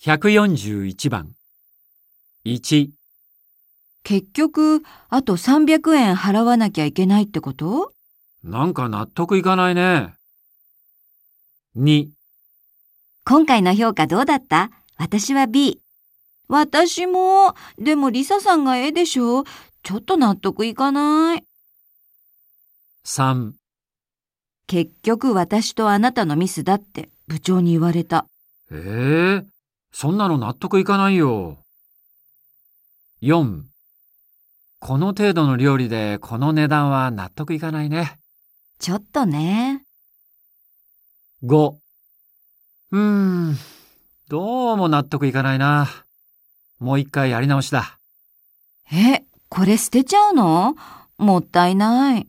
141番。1、結局、あと300円払わなきゃいけないってこと？なんか納得いかないね。2、今回の評価どうだった？私は B。私も。でもリサさんが A でしょ？ちょっと納得いかない。3、結局私とあなたのミスだって部長に言われた。ええそんなの納得いかないよ。4、この程度の料理でこの値段は納得いかないね。ちょっとね。5、うーん、どうも納得いかないな。もう一回やり直しだ。え、これ捨てちゃうの？もったいない。